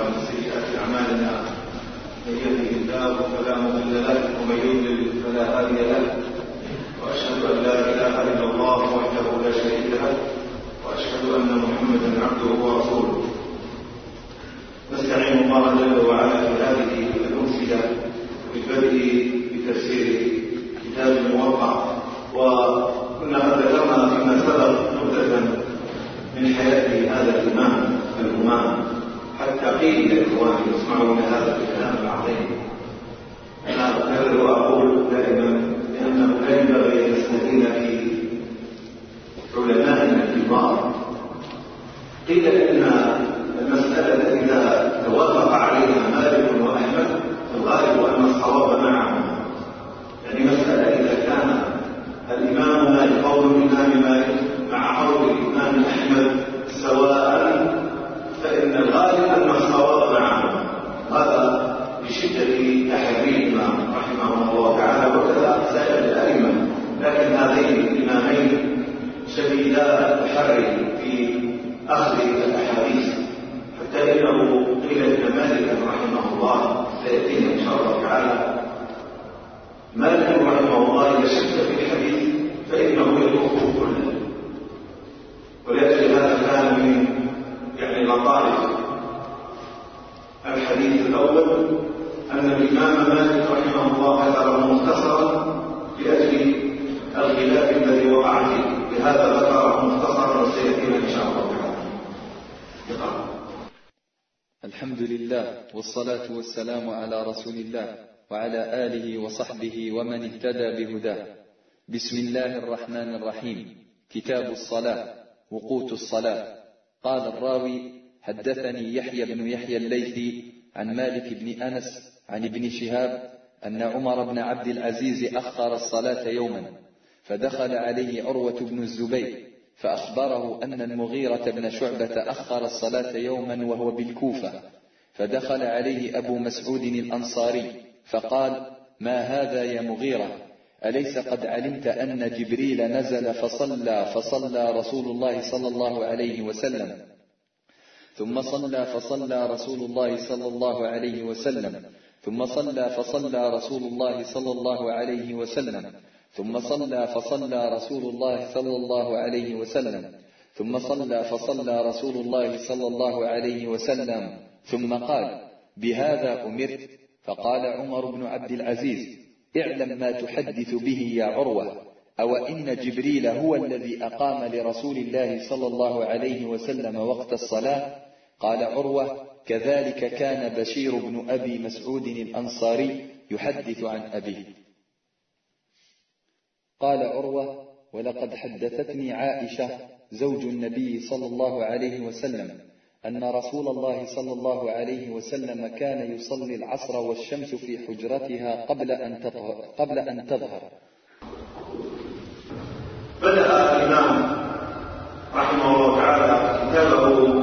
ومن سيئات أعمالنا. من يهده الله فلا مضل له ومن يضلل فلا هادي له. وأشهد أن لا إله إلا الله وحده لا شريك له وأشهد أن محمدا عبده ورسوله. نستعين الله جل وعلا في هذه الأمثلة بالبدء بتفسير كتاب الموقع وكنا قد ذكرنا فيما سبق مدة من حياة هذا الإمام الهمام حتى قيل لإخواني يسمعون هذا الكلام العظيم. أنا أكرر وأقول دائما لأنه لا ينبغي أن نستهين في علمائنا الكبار. قيل إن المسألة إذا توافق عليها مالك وأحمد الغالب أن الصواب معهم يعني مسألة إذا كان الإمام مالك قول الإمام مالك مع قول الإمام أحمد سواء فإن الغالب أن الصواب معهم هذا بشدة تحريهما رحمهم الله تعالى وكذا سائر الأئمة لكن هذين الإمامين شديدا التحري في أخذ الأحاديث حتى إنه قيل إن مالكا رحمه الله سيأتينا إن شاء الله تعالى. مالك رحمه الله إذا شك في الحديث فإنه يتركه كله. ولأجل هذا كان من يعني لطائف الحديث الأول أن الإمام مالك الحمد لله والصلاة والسلام على رسول الله وعلى آله وصحبه ومن اهتدى بهداه. بسم الله الرحمن الرحيم. كتاب الصلاة وقوت الصلاة. قال الراوي حدثني يحيى بن يحيى الليثي عن مالك بن أنس عن ابن شهاب أن عمر بن عبد العزيز أخر الصلاة يوما فدخل عليه عروة بن الزبير فأخبره أن المغيرة بن شعبة أخر الصلاة يوما وهو بالكوفة فدخل عليه أبو مسعود الأنصاري فقال ما هذا يا مغيرة؟ أليس قد علمت أن جبريل نزل فصلى فصلى رسول الله صلى الله عليه وسلم؟ ثم صلى فصلى رسول الله صلى الله عليه وسلم ثم صلى فصلى رسول الله صلى الله عليه وسلم ثم صلى فصلى رسول الله صلى الله عليه وسلم. ثم صلى فصلى رسول الله صلى الله عليه وسلم. ثم قال بهذا أمرت؟ فقال عمر بن عبد العزيز اعلم ما تحدث به يا عروة أو إن جبريل هو الذي أقام لرسول الله صلى الله عليه وسلم وقت الصلاة؟ قال عروة كذلك كان بشير بن أبي مسعود الأنصاري يحدث عن أبيه. قال عروة ولقد حدثتني عائشة زوج النبي صلى الله عليه وسلم أن رسول الله صلى الله عليه وسلم كان يصلي العصر والشمس في حجرتها قبل أن تظهر, قبل أن تظهر. بدأ الإمام رحمه الله تعالى كتابه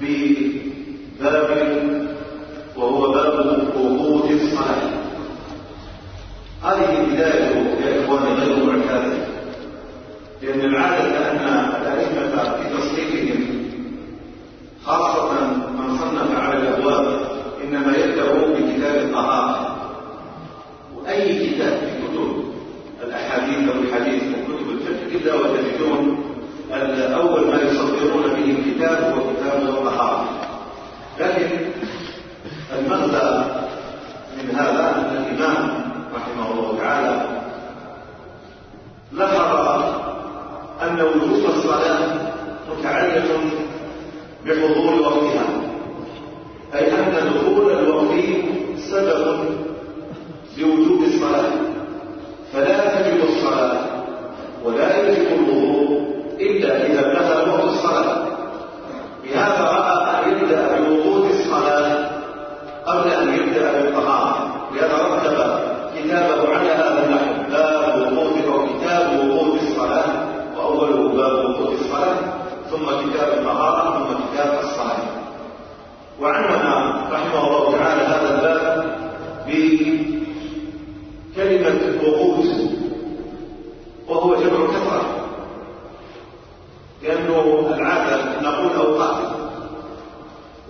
بباب وهو باب وقود الصلاة هذه البداية يا إخواني غير معتادة لأن العادة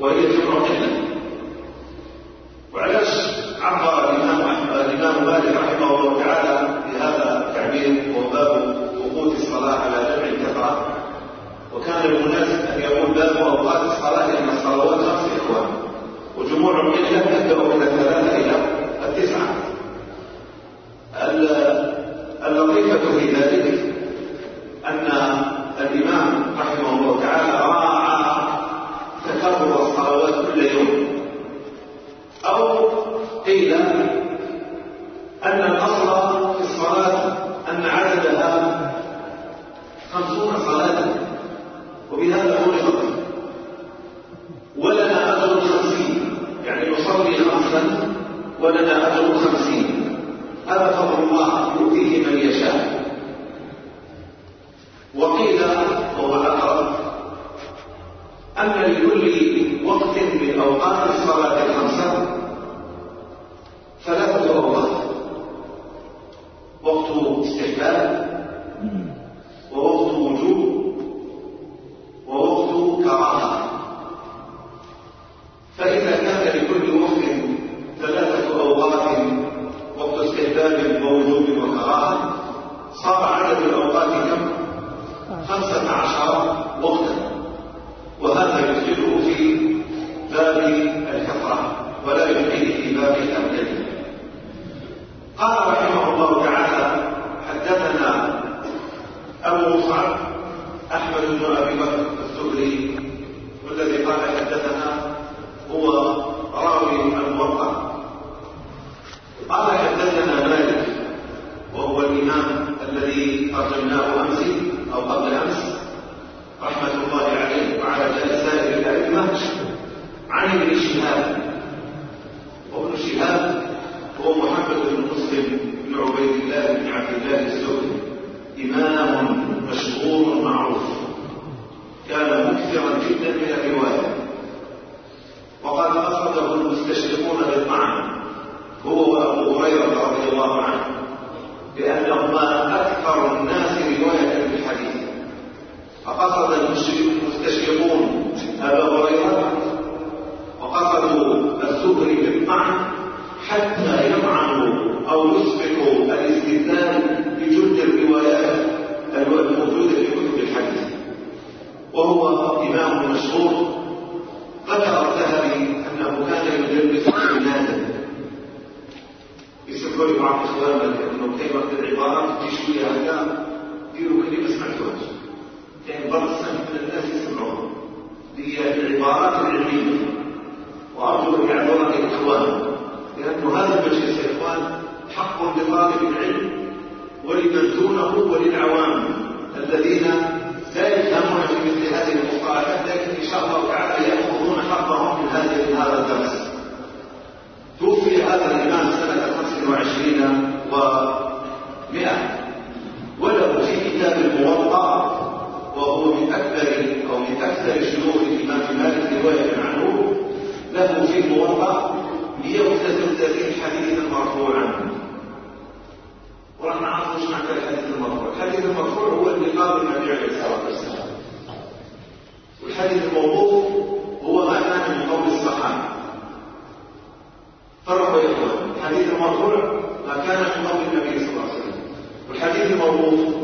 وهي في أحمد بن أبي بكر الزهري والذي قال حدثنا هو راوي الموقع قال حدثنا مالك وهو الإمام الذي ترجمناه أمس أو قبل أمس رحمة الله عليه وعلى سائر الأئمة عن ابن شهاب وابن شهاب هو محمد بن مسلم بن عبيد الله بن عبد الله الزهري إمام مشهور معروف كان مكثرا جدا من الرواية وقد أخرجه المستشرقون بالطعن هو وأبو هريرة رضي الله عنه لأنهما أكثر الناس رواية بالحديث فقصد المستشرقون أبا هريرة وقصدوا الزهري بالطعن حتى يطعنوا أو يسبقوا الاستدلال بجلد الروايات الموجودة في كتب الحديث. وهو إمام مشهور. ذكر الذهبي أنه كان يدرس في النازل يسبقوا بعض إخواننا شوية هكذا ديروا كلمة سمعتوهاش يعني بعض من الناس يسمعون هي العبارات العلمية وأرجو أن يعذرني الإخوان. لأن هذا المجلس يا إخوان حق لطالب العلم ولمن دونه وللعوام الذين لا يفهمون في مثل هذه المصطلحات لكن إن شاء الله تعالى يأخذون حقهم من هذا الدرس توفي هذا الإمام سنة 25 و100 وله في كتاب الموطأ وهو من أكثر أو من أكثر شيوخ الإمام مالك رواية عنه له في الموطأ 133 حديثا مرفوعا. وراح نعرف وش معنى الحديث المرفوع. الحديث المرفوع هو اللي قال النبي عليه الصلاة والسلام. والحديث الموقوف هو ما كان من قول الصحابة. فرقوا يا إخوان الحديث المرفوع ما كان من قول النبي صلى الله عليه وسلم. والحديث الموقوف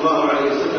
الله عليه وسلم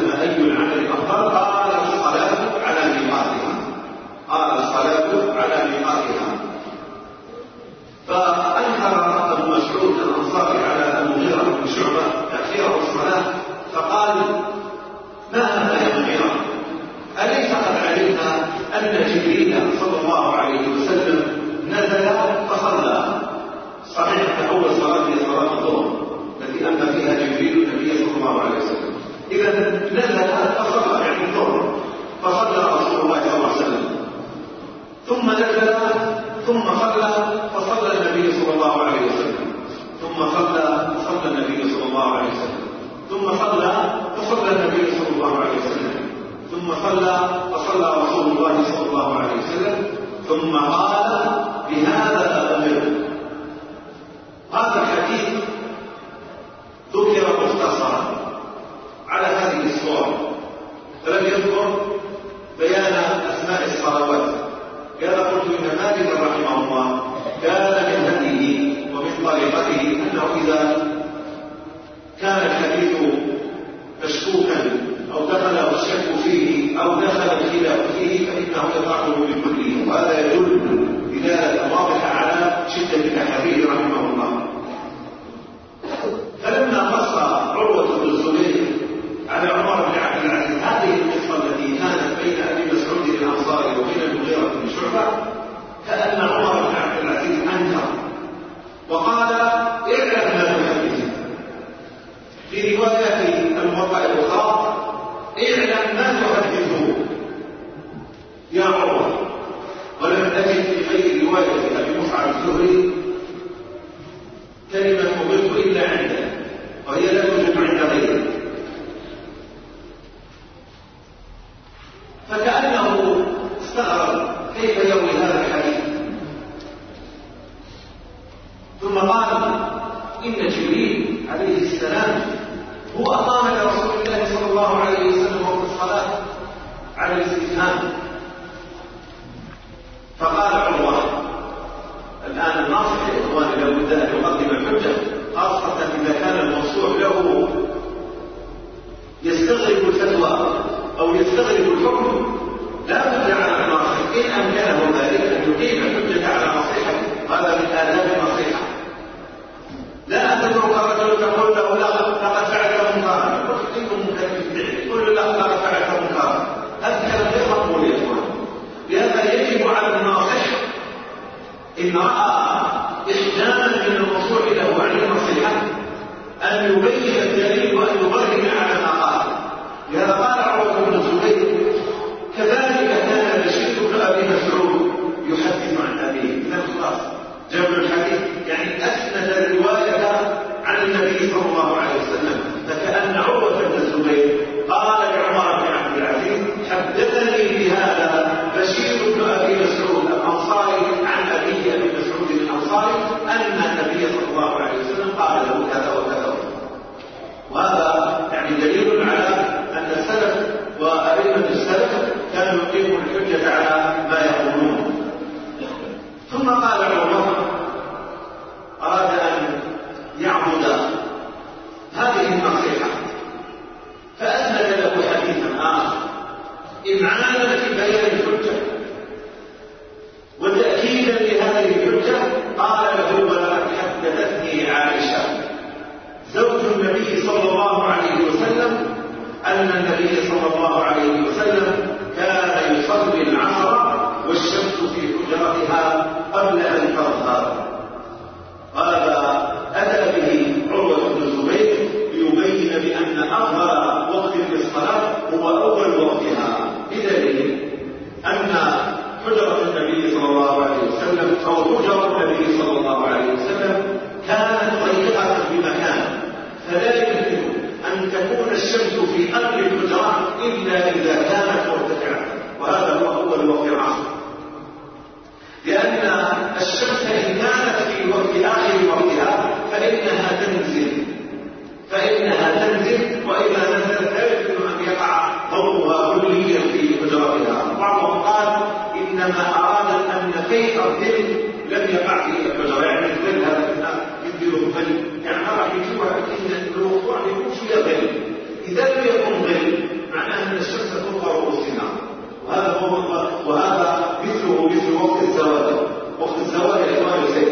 body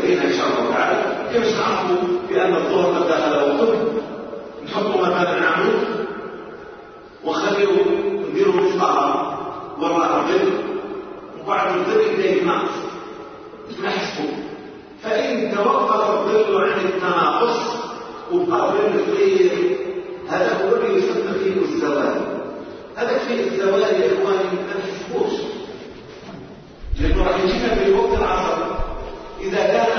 الذين إن شاء الله تعالى. كيفاش نعرفوا بأن الظهر قد دخل وقتهم نحطوا مكان عمود ونخليه نديروا مصطفى وراء الظل وبعد الظل إليه ناقص نحسبوا فإن توقف الظل عن التناقص وبقى الظل هذا هو الذي يسمى فيه الزوال. هذا فيه الزوال يا إخواني ما نحسبوش لأنه راح يجينا في وقت العصر. إذا كان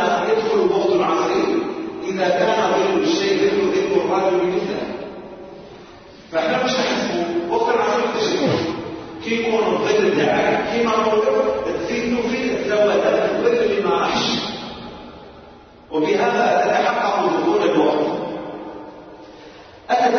فيكم الظل تاعك كيما نقولوا تزيدوا فيه الزوادات الظل اللي ما راحش. وبهذا تتحقق دخول الوقت. أتت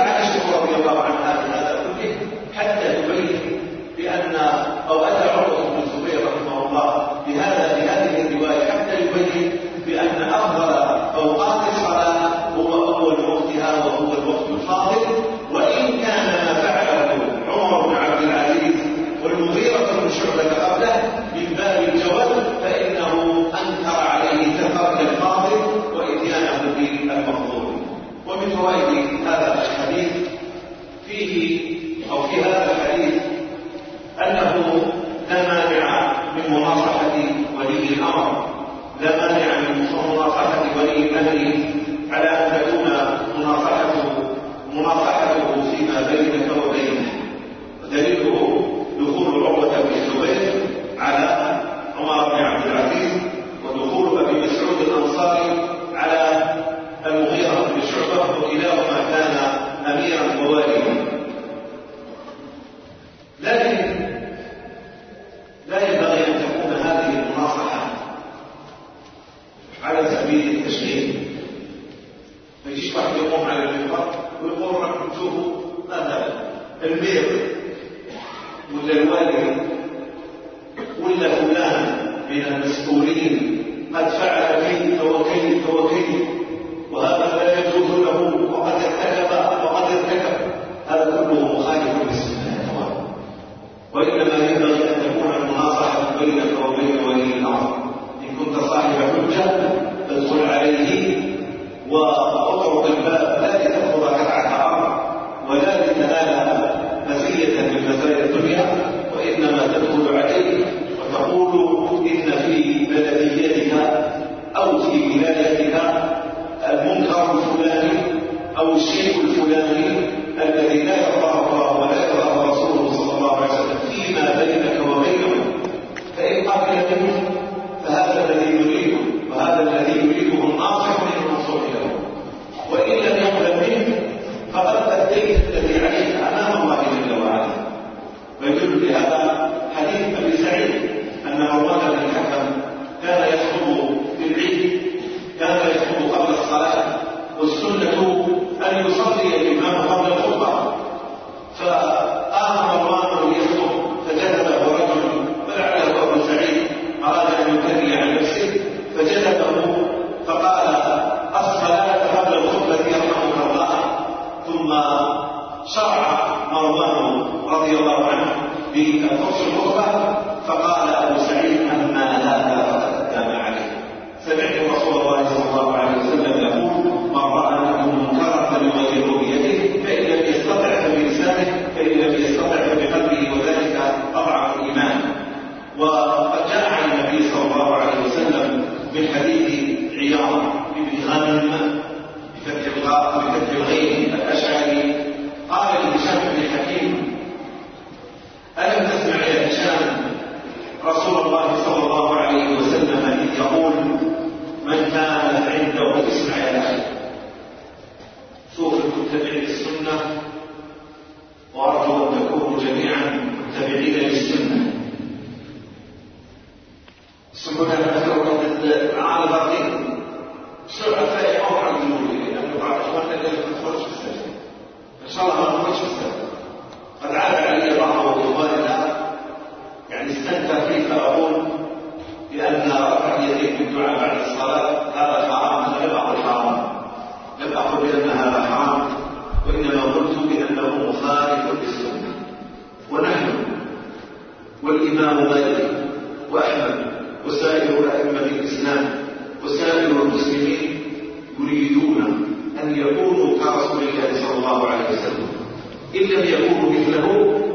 إن لم يكونوا مثله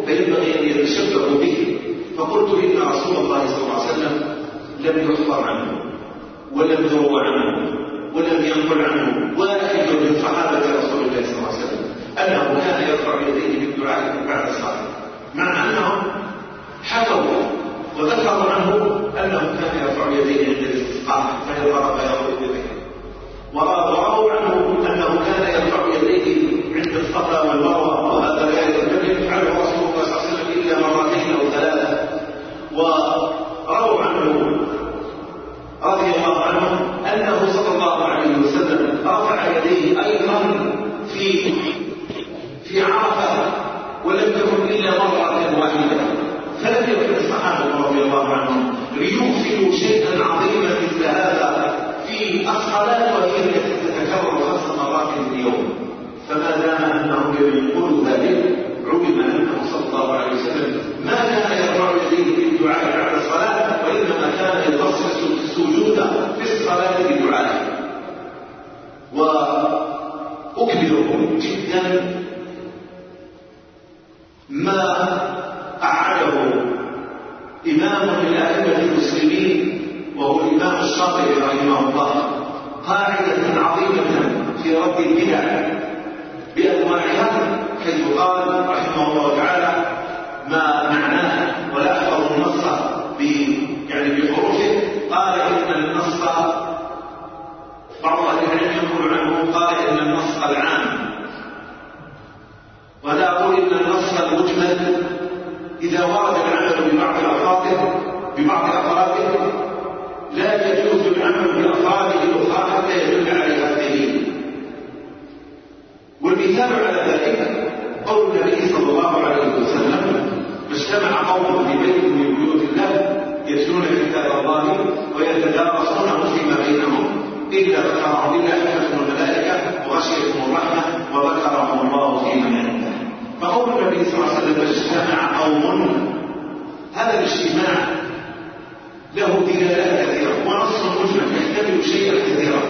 فينبغي أن يتشبهوا به. فقلت إن رسول الله صلى الله عليه وسلم لم يخبر عنه ولم يروى عنه ولم ينقل عنه واحد من صحابة رسول الله صلى الله عليه وسلم. أنه كان يرفع يديه بالدعاء بعد الصلاة مع أنهم حفظوا وذكروا عنه أنه كان يرفع يديه عند الاستسقاء فيضرب يضرب يديه ورأوا عنه أنه كان يرفع يديه عند الصفا والمروة يجد شيئا عظيما مثل هذا في الصلاة وهي التي تتكرر خمس مرات في اليوم. فما دام أنه يقول ذلك علم أنه صلى الله عليه وسلم ما كان يرفع يديه في الدعاء بعد الصلاة وإنما كان يبصص السجود في الصلاة بدعائه وأكبركم جدا ما إمام من أئمة المسلمين وهو الإمام الشاطبي رحمه الله قاعدة عظيمة في رد البدع بأنواعها حيث قال رحمه الله تعالى ما معناه ولا أحفظ النص يعني بحروفه قال إن النص بعض أهل العلم يقول عنه قال إن النص العام صلى الله عليه وسلم هذا الاجتماع له دلالات كثيرة ونص مجمل يحتمل شيئا كثيرا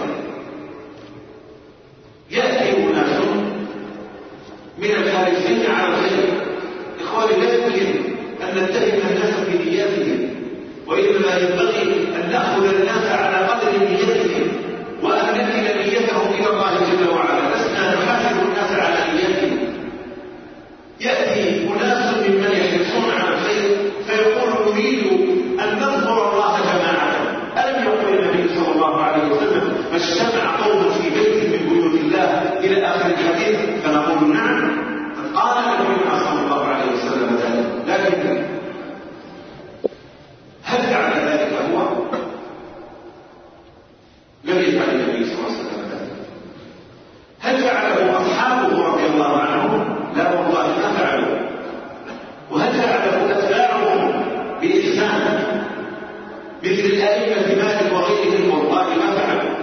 مثل الأئمة مالك وغيرهم والله ما فعلوا.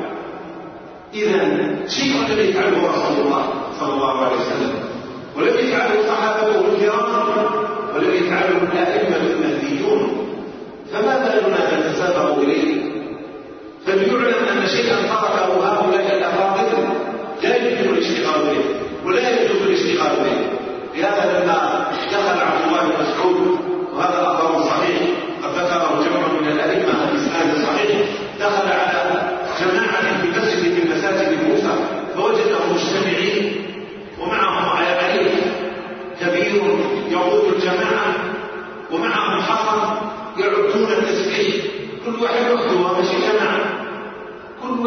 إذا شيء لم يفعله رسول الله صلى الله عليه وسلم. ولم يفعله صحابته الكرام ولم يفعله الأئمة المهديون. فما بالنا من إليه؟ فليعلم أن شيئا تركه هؤلاء الأفاضل لا يمكن الاشتغال به ولا يجوز الاشتغال به. لهذا لما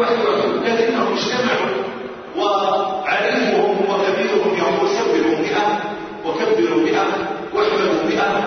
كل لكنهم اجتمعوا وعليمهم وكبيرهم يقول سبحوا بها وكبروا بها واحمدوا بها.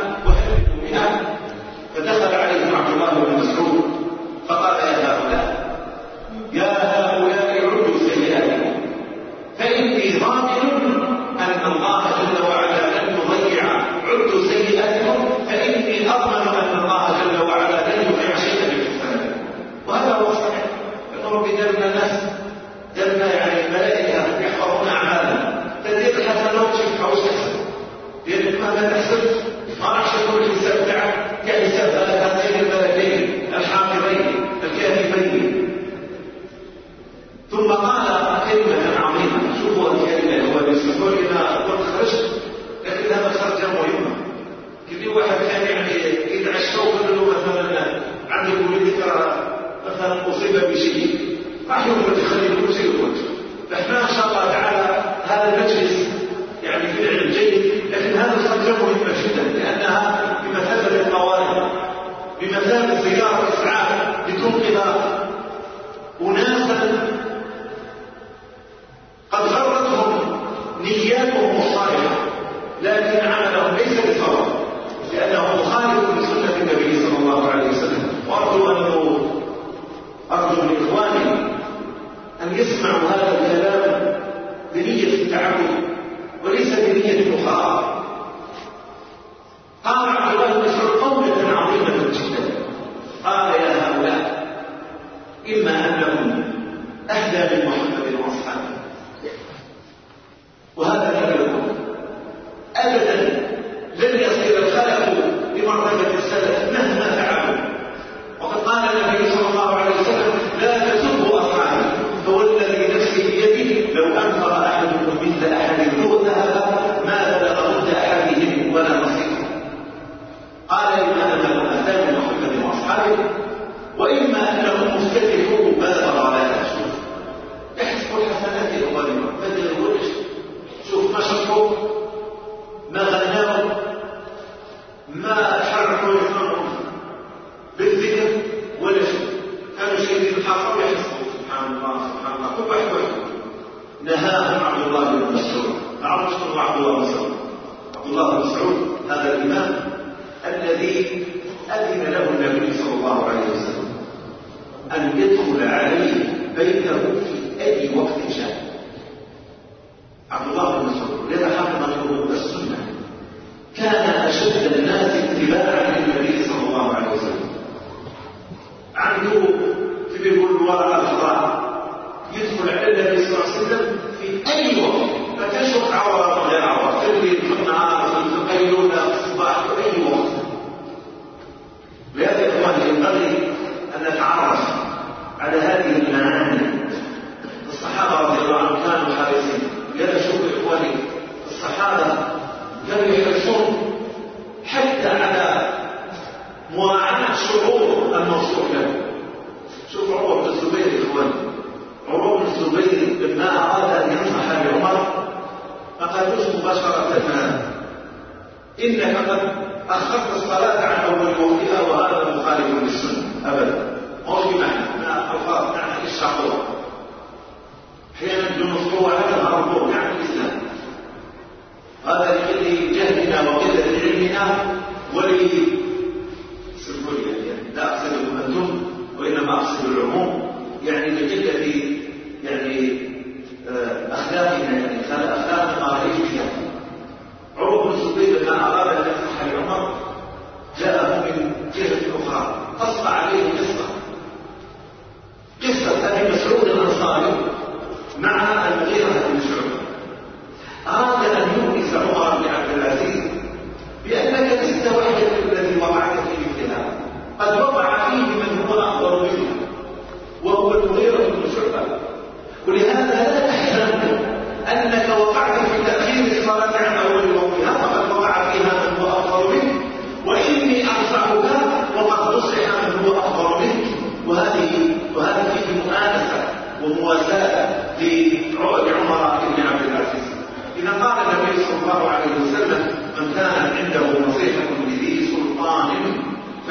ذهب خرجا مهمة كذي واحد كان يعني يتعشى وقال له مثلا عندك وليدك مثلا أصيب بشيء راح يقول تخلي المسير وجه فإحنا إن شاء الله تعالى هذا المجلس نهاهم عبد الله بن مسعود. معروف عبد الله بن مسعود. عبد الله بن مسعود هذا الإمام الذي أذن له النبي صلى الله عليه وسلم أن يدخل عليه بيته في أي وقت شاء.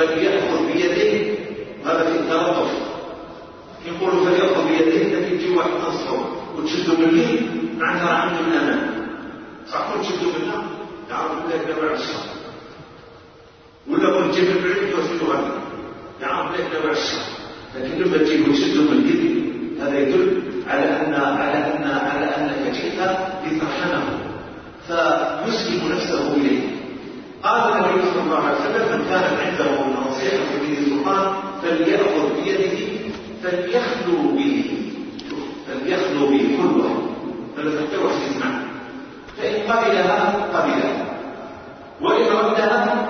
فليأخذ بيده هذا في التلطف يقول فليأخذ بيده انك تجي واحد تصفر وتشدوا مني عندها عني من الامام صح؟ كون تشدوا منها؟ نعم، يعرف بلي تبع الشر ولا كون تجيب من بعيد توصلوا هذا نعم، يعرف بلي تبع الشر لكن لما تجي وتشدوا من اليد هذا يدل على ان على ان على أنك جئت لترحمه. فيسلم نفسه إليه. فليأخذ بيده فليخلو به فليخلو به كل واحد فلا تحتوي فإن قبلها قبلها. وإن ردها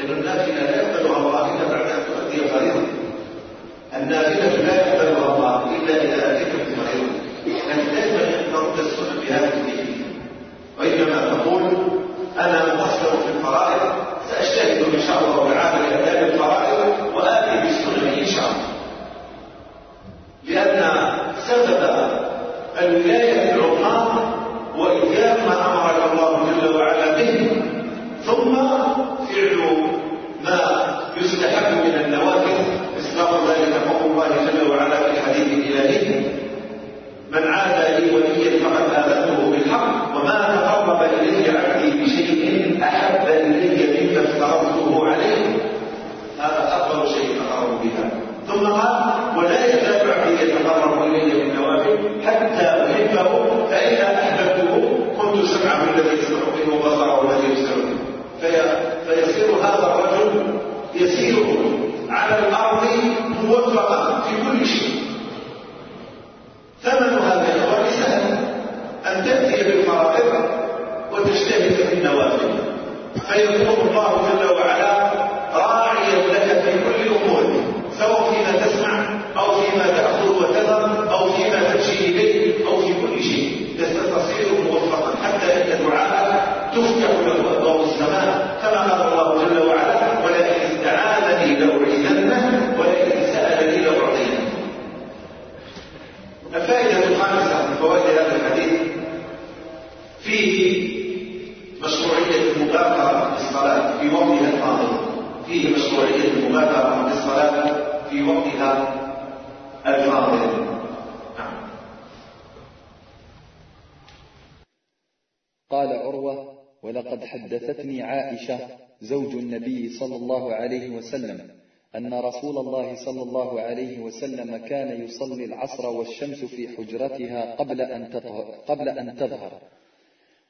لأن النافلة لا يقبلها إلا بعد أن تؤدي فريضة النافلة لا يقبلها في وقتها الفاضل نعم. قال عروة ولقد حدثتني عائشة زوج النبي صلى الله عليه وسلم أن رسول الله صلى الله عليه وسلم كان يصلي العصر والشمس في حجرتها قبل أن تظهر, قبل أن تظهر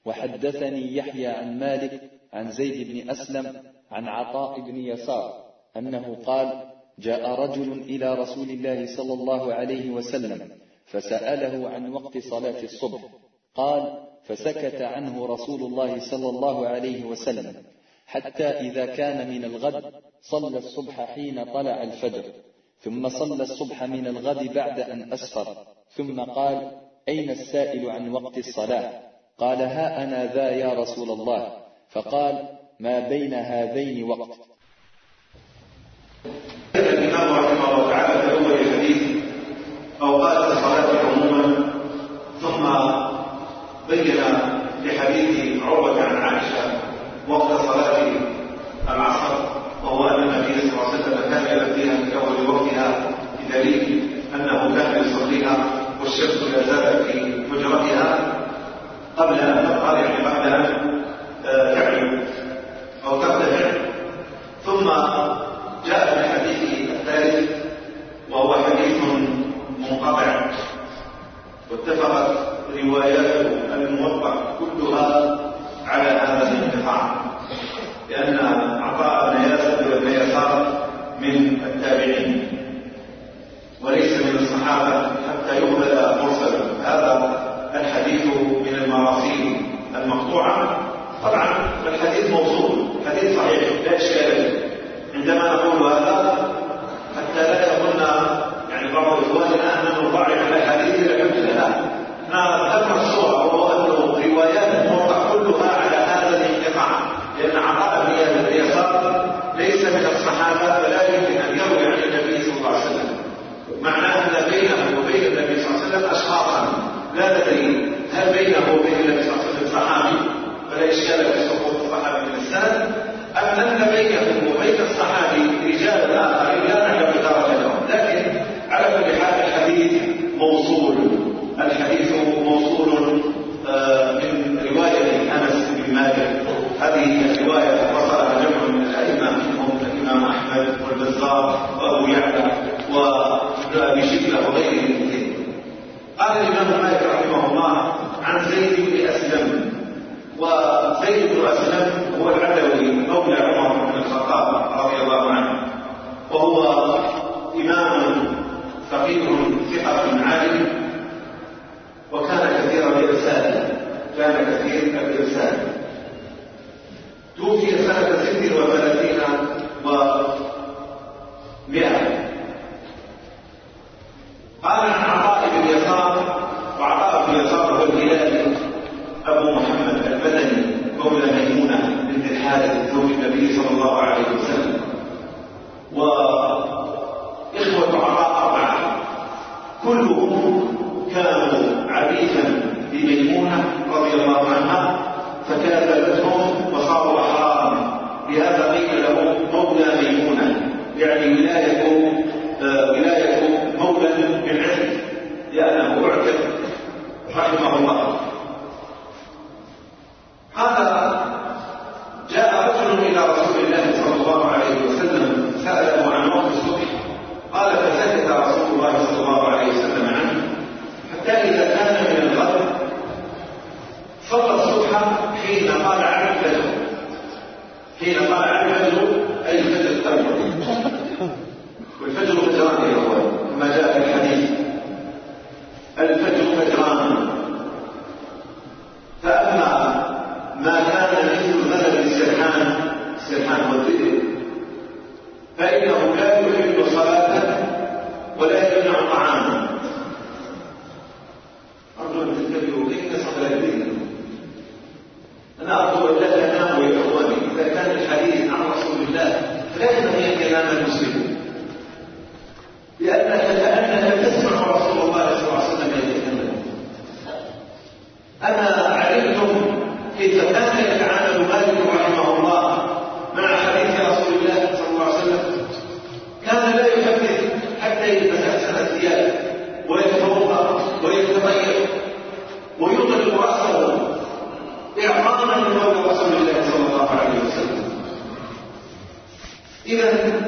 وحدثني يحيى عن مالك عن زيد بن أسلم عن عطاء بن يسار أنه قال جاء رجل إلى رسول الله صلى الله عليه وسلم فسأله عن وقت صلاة الصبح. قال فسكت عنه رسول الله صلى الله عليه وسلم حتى إذا كان من الغد صلى الصبح حين طلع الفجر ثم صلى الصبح من الغد بعد أن أسفر ثم قال أين السائل عن وقت الصلاة؟ قال ها أنا ذا يا رسول الله. فقال ما بين هذين وقت؟ الإمام رحمه الله تعالى في أول الحديث أوقات الصلاة عموما ثم بين لحديث عروة عن عائشة وقت صلاة العصر وهو أن النبي صلى الله عليه وسلم كان يأتيها في أول وقتها بدليل أنه كان يصليها والشمس لا زالت في حجرتها قبل أن تطلع يعني بعد أن تعلو أو ترتفع ثم جاء الحديث الثالث وهو حديث منقطع واتفقت روايات الموقع كلها على هذا الانقطاع لأن عطاء بن ياسر بن يسار من التابعين وليس من الصحابة حتى يقبل مرسلا هذا الحديث من المراسيل المقطوعة. طبعا الحديث موصول حديث صحيح لا إشكال عندما كيف يأخذ الثياب ويتفوق ويتغير ويطلق رأسه إعظاما لقول رسول الله صلى الله عليه وسلم إذا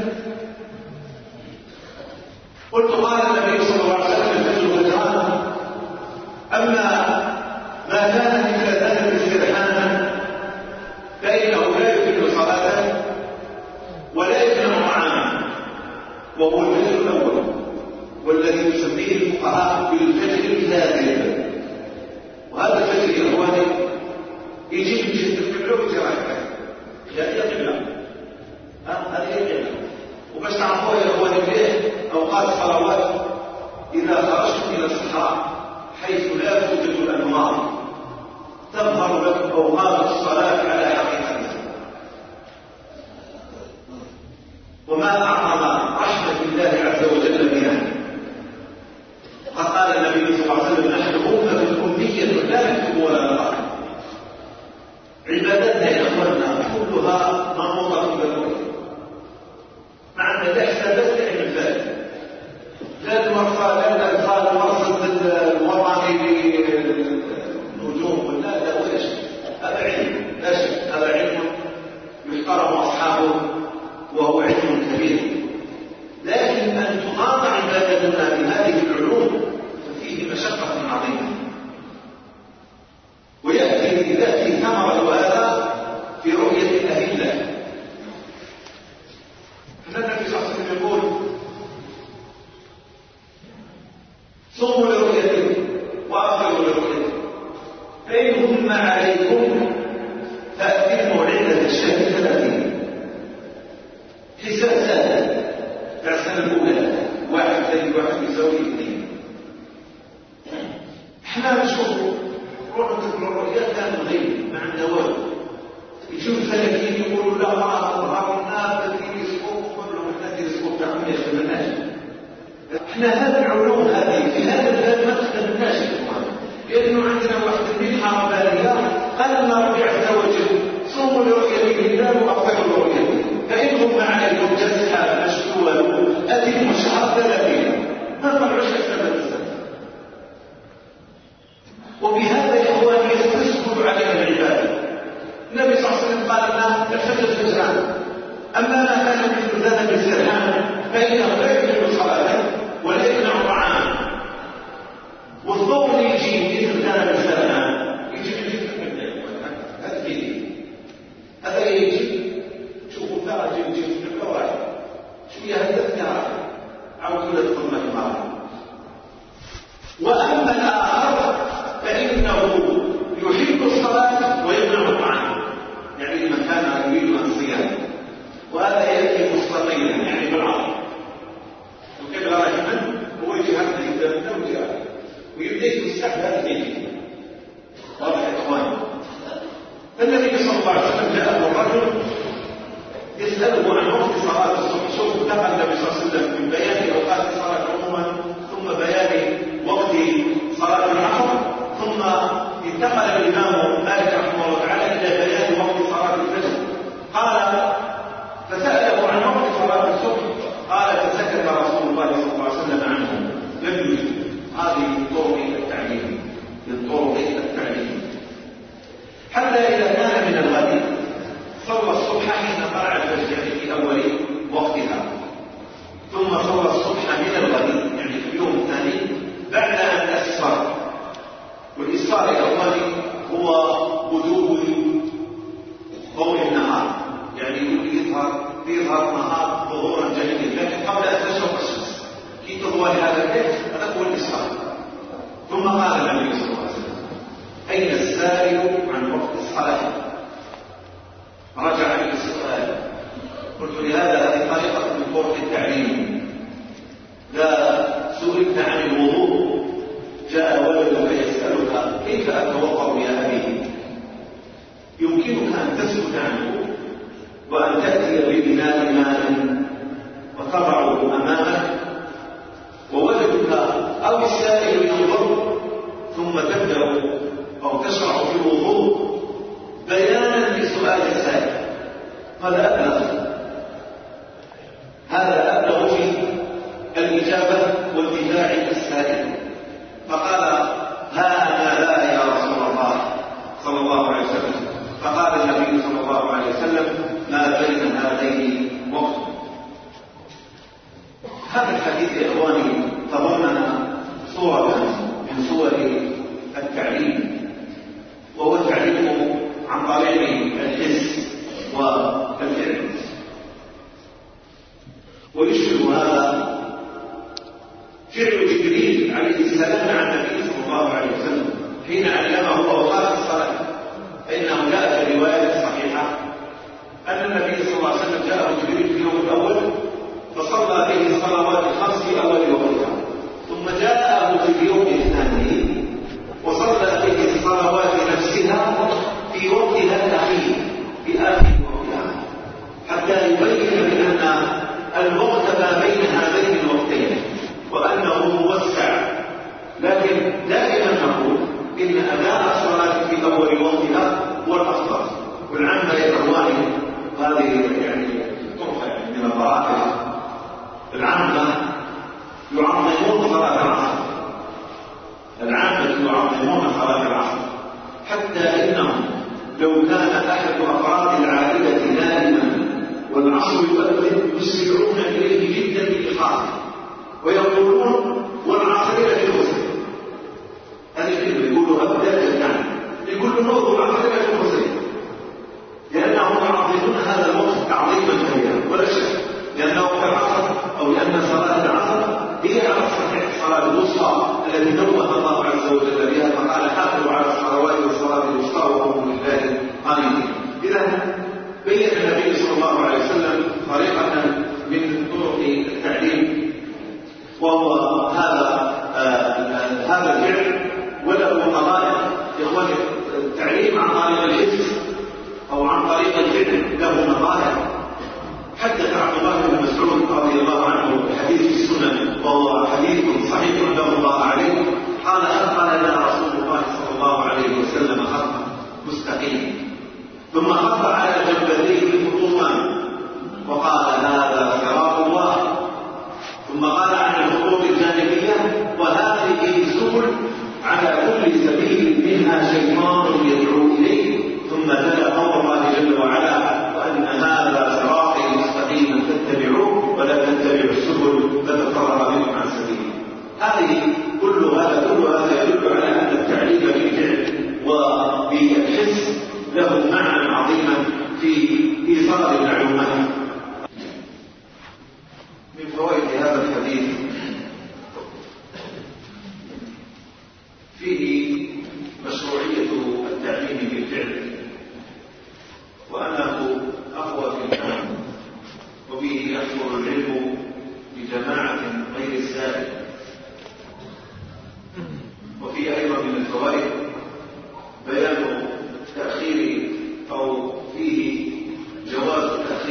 صلى الله عليه وسلم جاءه يسأله عن وقت صلاة الصبح. شوف دخل النبي صلى الله عليه وسلم في البيان. الكتابة وابتداع السائل فقال هذا لا يا رسول الله صلى الله عليه وسلم. فقال النبي صلى الله عليه وسلم ما بين هذين وقت. هذا الحديث يا إخواني تضمن صورة من صور التعليم. الذي نبغى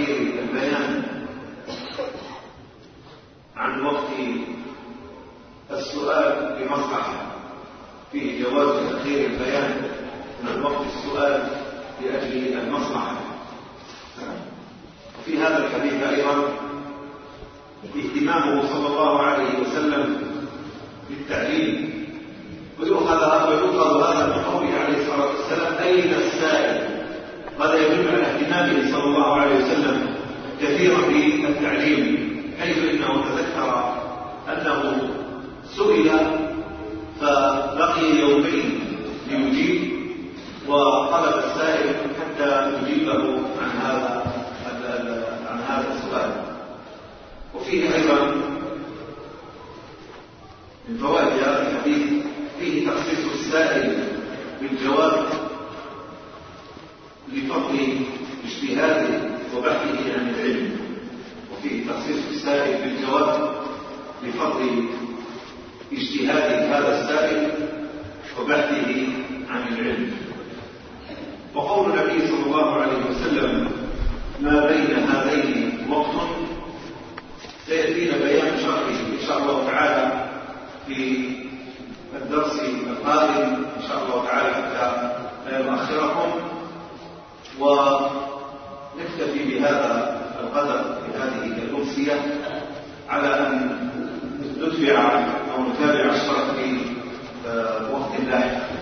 تأخير البيان عن وقت السؤال بمصلحة فيه جواز تأخير البيان عن وقت السؤال لأجل المصلحة. وفي هذا الحديث أيضا اهتمامه صلى الله عليه وسلم بالتعليم. ويؤخذ ويؤخذ هذا من قوله عليه الصلاة والسلام أين السائل؟ هذا يدل على اهتمامه صلى الله عليه وسلم كثيرا بالتعليم حيث إنه تذكر أنه سئل فبقي يومين ليجيب وطلب السائل حتى يجيبه عن هذا عن هذا السؤال. وفيه أيضا من فوائد هذا الحديث فيه تخصيص السائل بالجواب لفضل اجتهاده وبحثه عن العلم وفيه تخصيص السائل بالجواب لفضل اجتهاد هذا السائل وبحثه عن العلم. وقول النبي صلى الله عليه وسلم ما بين هذين وقت؟ سيأتينا بيان شرحه إن شاء الله تعالى في الدرس القادم إن شاء الله تعالى حتى لا يؤخركم. ونكتفي بهذا القدر بهذه الأمسية على أن ندفع أو نتابع الشرف في آه، وقت لاحق